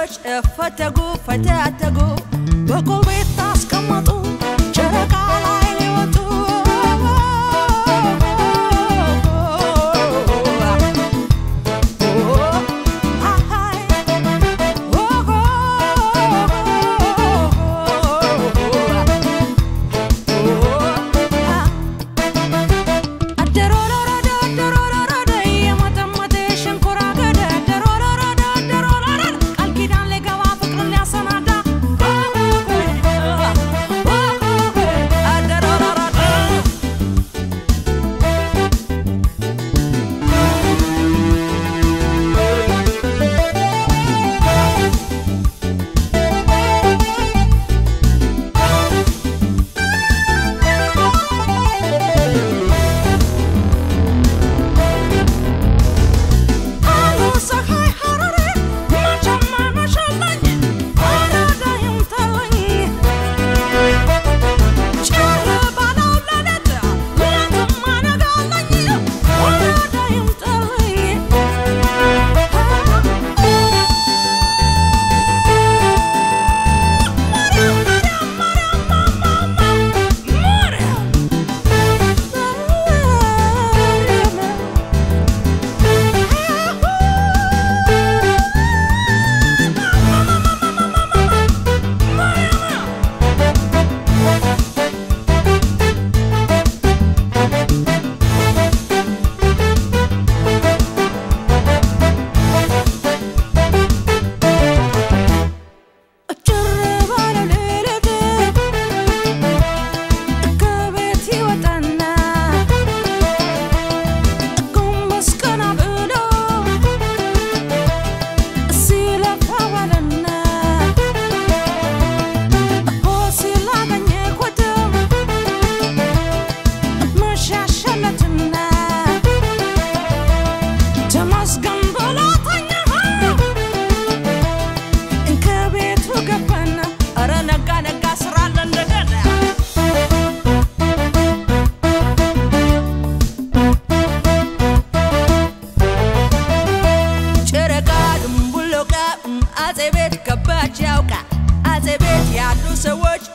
noite é fatego, fateatego. Vou comitar. so what